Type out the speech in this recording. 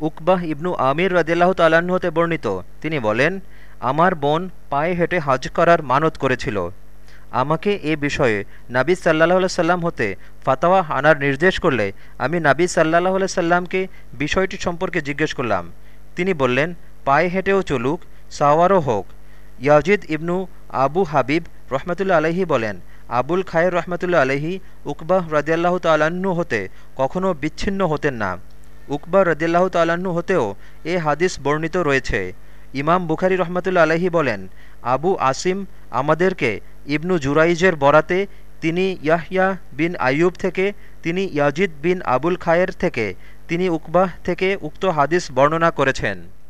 উকবাহ ইবনু আমির রদিল্লাহ তাল্লাহ্ন হতে বর্ণিত। তিনি বলেন, আমার বোন পায়ে হেঁটে হজ করার মানত করেছিল। আমাকে এ বিষয়ে নাবী সাল্লাহ সাল্লাম হতে ফাতাওয়া আনার নির্দেশ করলে আমি নাবী সাল্লাহ সাল্লামকে বিষয়টি সম্পর্কে জিজ্ঞেস করলাম। তিনি বললেন, পায়ে হেঁটেও চলুক, সাওয়ারও হোক। ইয়াজিদ ইবনু আবু হাবিব রহমতুল্লা আলহি বলেন, আবুল খায়ের রহমতুল্লা আলহি উকবাহ রদিয়াল্লাহ তাল্লাহ্ন হতে কখনও বিচ্ছিন্ন হতেন না। উকবা রদিল্লাহ তালাহ্ন হতেও এ হাদিস বর্ণিত রয়েছে। ইমাম বুখারি রহমতুল্লা আলহি বলেন, আবু আসিম আমাদেরকে ইবনু জুরাইজের বরাতে তিনি ইয়াহিয়া বিন আইয়ুব থেকে, তিনি ইয়াজিদ বিন আবুল খায়ের থেকে, তিনি উকবাহ থেকে উক্ত হাদিস বর্ণনা করেছেন।